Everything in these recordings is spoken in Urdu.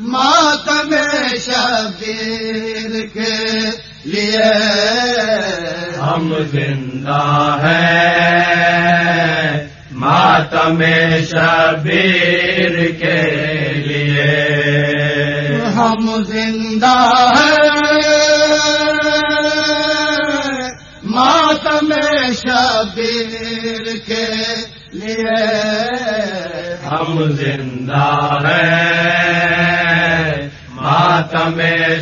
ماتم شبیر کے لیے ہم زندہ ہیں۔ ماتم شبیر کے لیے۔ ہم زندہ ہیں۔ ماتم شبیر لیے ہم زندہ ہیں۔ ماتم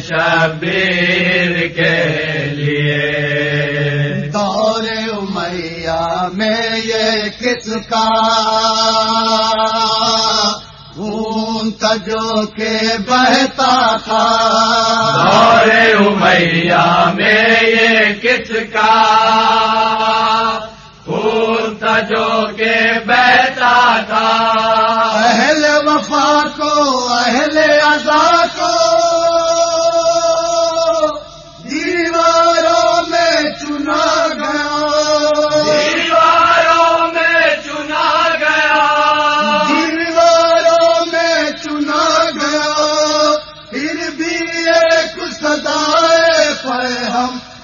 شبیر کے لیے۔ دور امیہ میں یہ کس کا خون تجو کے بہتا تھا؟ اور امیہ میں یہ کس کا خون تجو کے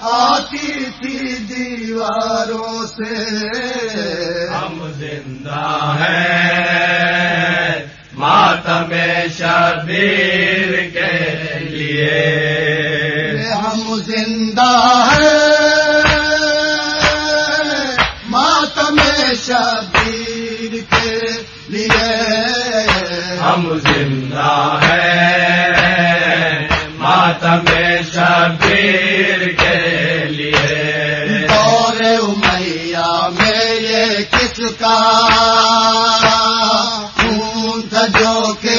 آتی تھی دیواروں سے۔ ہم زندہ ہیں۔ شبیر کے لیے۔ ہم زندہ ہیں ماتم شبیر کے لیے۔ دور میں یہ کس کا؟ خون تھا جو کہ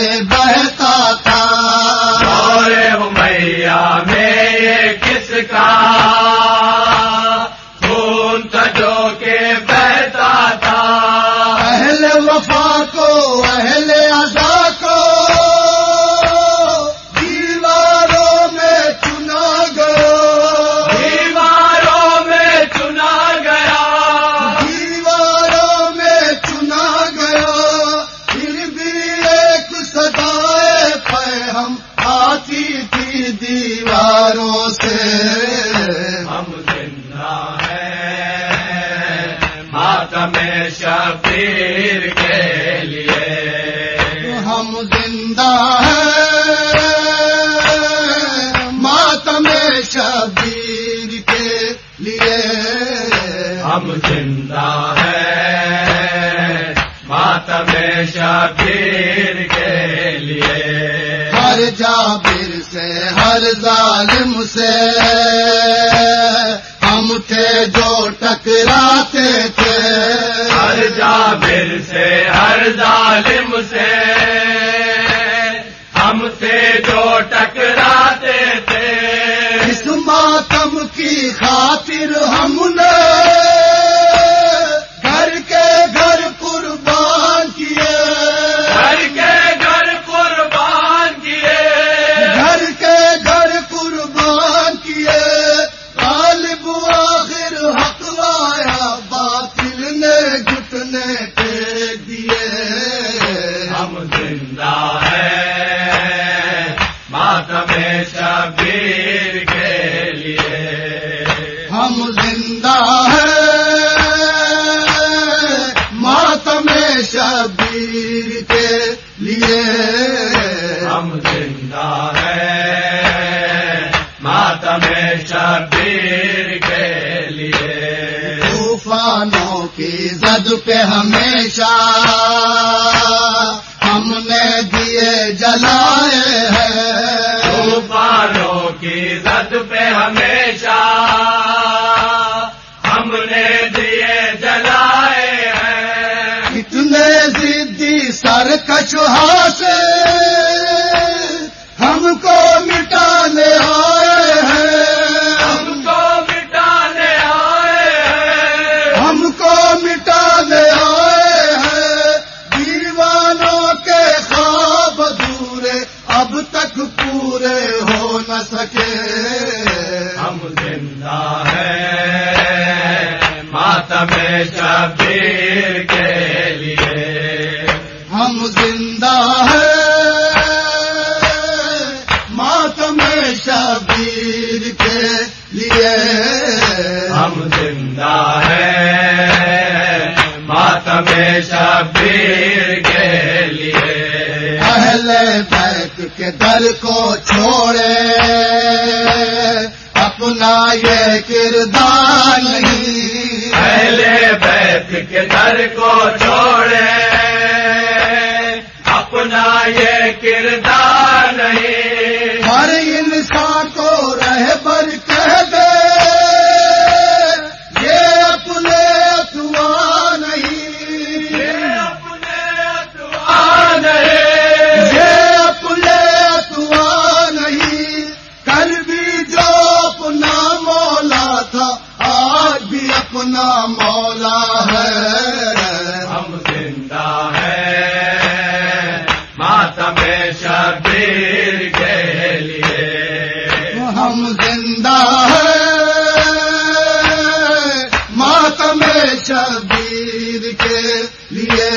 کے لیے ہم زندہ ہیں ماتم شبیر کے لیے۔ ہم زندہ ہیں ماتم شبیر کے لیے۔ ہر جابر سے ہر ظالم سے۔ ہم تھے جو ٹکراتے تھے۔ ہر جابر سے، ہر ظالم سے۔ ہم سے جو ٹکراتے تھے۔ اس ماتم کی خاطر ہم شبیر کے لیے۔ ہم زندہ ہیں ماتم شبیر کے لیے۔ ہم زندہ ہیں ماتم شبیر کے لیے۔ طوفانوں کی زد پہ ہمیشہ ہم نے دیے جلائے ہیں۔ طوفانوں کی زد پہ ہمیشہ ہم نے دیے جلائے ہیں۔ اتنے ضدی سر کچھوا سے ہم کو مٹانے آئے ہیں۔ ہم کو مٹانے آئے ہیں۔ ہم کو مٹانے آئے ہیں۔ دیوانوں کے خواب دورے اب تک سکے۔ ہم زندہ ہیں ماتم شبیر کے لیے۔ ہم زندہ ہے ماتم شبیر کے لیے۔ ہم زندہ ہیں ماتم شبیر کے لیے۔ اہل بیت کے در کو چھوڑے، اپنا یہ کردار نہیں۔ پہلے بیت کے در کو چھوڑے، اپنا یہ کردار نہیں۔ شبیر کے لیے۔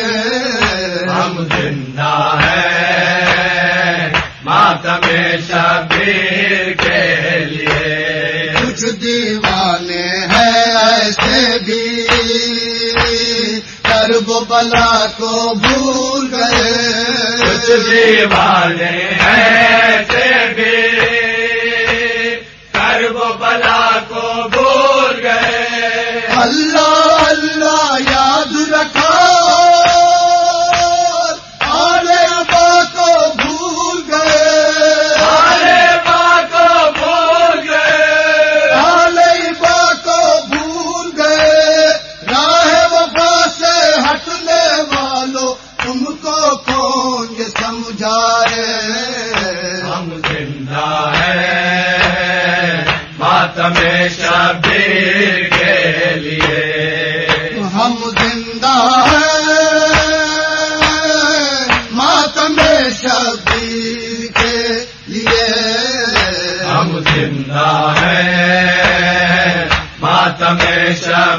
ہم زندہ ہیں ماتم شبیر کے لیے۔ کچھ دیوانے ہیں ایسے بھی۔ کرب بلا کو بھول کچھ گئے دیوانے ایسے بھی۔ کرب بلا کو بھول گئے۔ اللہ زندہ ہے۔ ماتم شبیر کے لیے۔ ہم زندہ ہیں۔ ماتم شبیر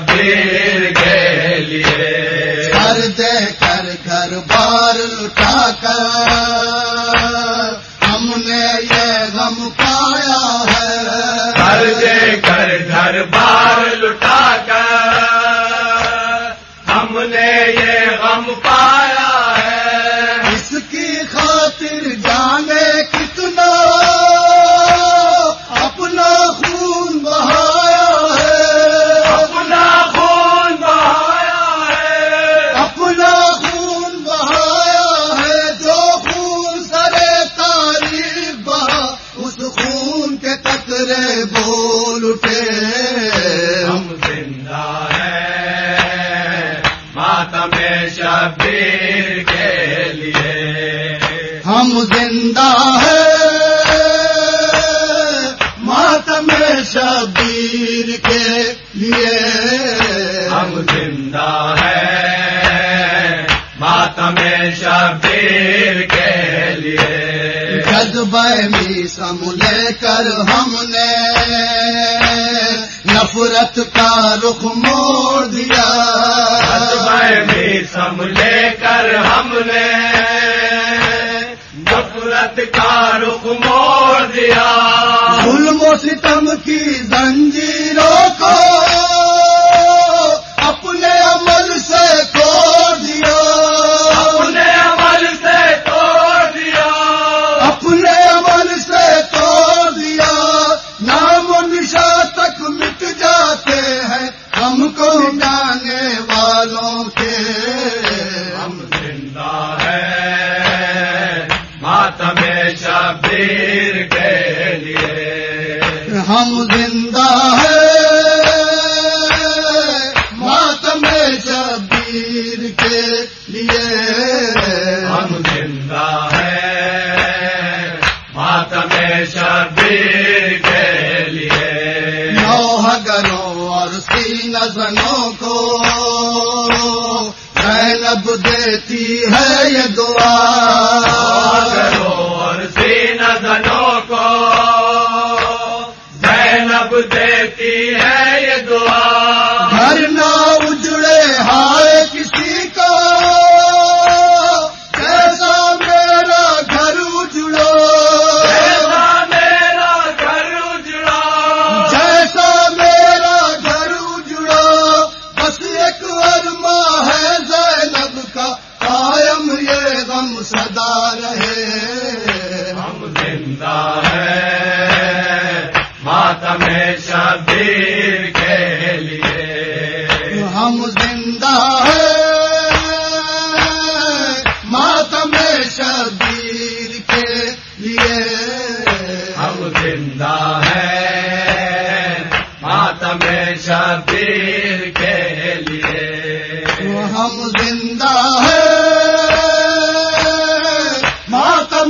ہم زندہ ہیں ماتم شبیر کے لیے۔ ہم زندہ ہیں ماتم شبیر کے لیے۔ جذبہ می سم لے کر ہم نے نفرت کا رخ موڑ دیا۔ بھی لے کر ہم نے نفرت کا رخ موڑ دیا۔ ظلم و ستم کی زنجیر ہم زندہ ہیں ماتم شبیر کے لیے۔ ہم زندہ ہیں ماتم شبیر کے لیے۔ نوہگروں اور سین زنوں کو زینب دیتی ہے یہ دعا۔ زندہ ہے۔ ماتم کے لیے۔ ہم زندہ ماتم کے لیے۔ ہم زندہ ہے۔ ماتم کے لیے۔ ہم زندہ ہے۔ ماتم